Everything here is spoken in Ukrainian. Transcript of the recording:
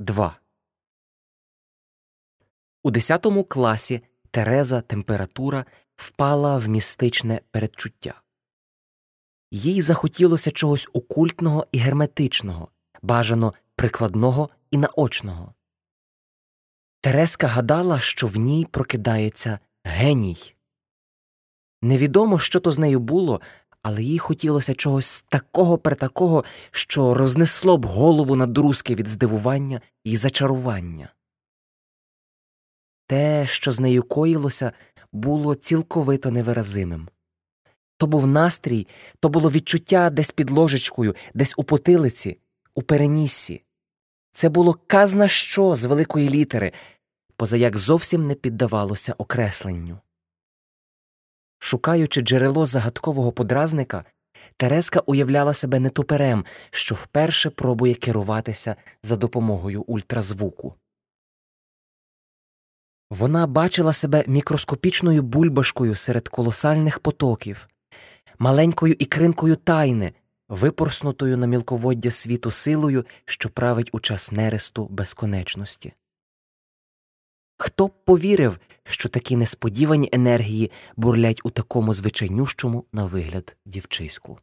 2 У 10 класі Тереза температура впала в містичне передчуття. Їй захотілося чогось окультного і герметичного, бажано прикладного і наочного. Тереска гадала, що в ній прокидається геній. Невідомо, що то з нею було, але їй хотілося чогось такого притакого, що рознесло б голову на друзки від здивування і зачарування. Те, що з нею коїлося, було цілковито невиразимим. То був настрій, то було відчуття десь під ложечкою, десь у потилиці, у переніссі. Це було казна що з великої літери, позаяк зовсім не піддавалося окресленню. Шукаючи джерело загадкового подразника, Тереска уявляла себе нетуперем, що вперше пробує керуватися за допомогою ультразвуку. Вона бачила себе мікроскопічною бульбашкою серед колосальних потоків, маленькою ікринкою тайни, випорснутою на мілководдя світу силою, що править у час нересту безконечності. Хто б повірив, що такі несподівані енергії бурлять у такому звичайнющому на вигляд дівчиську?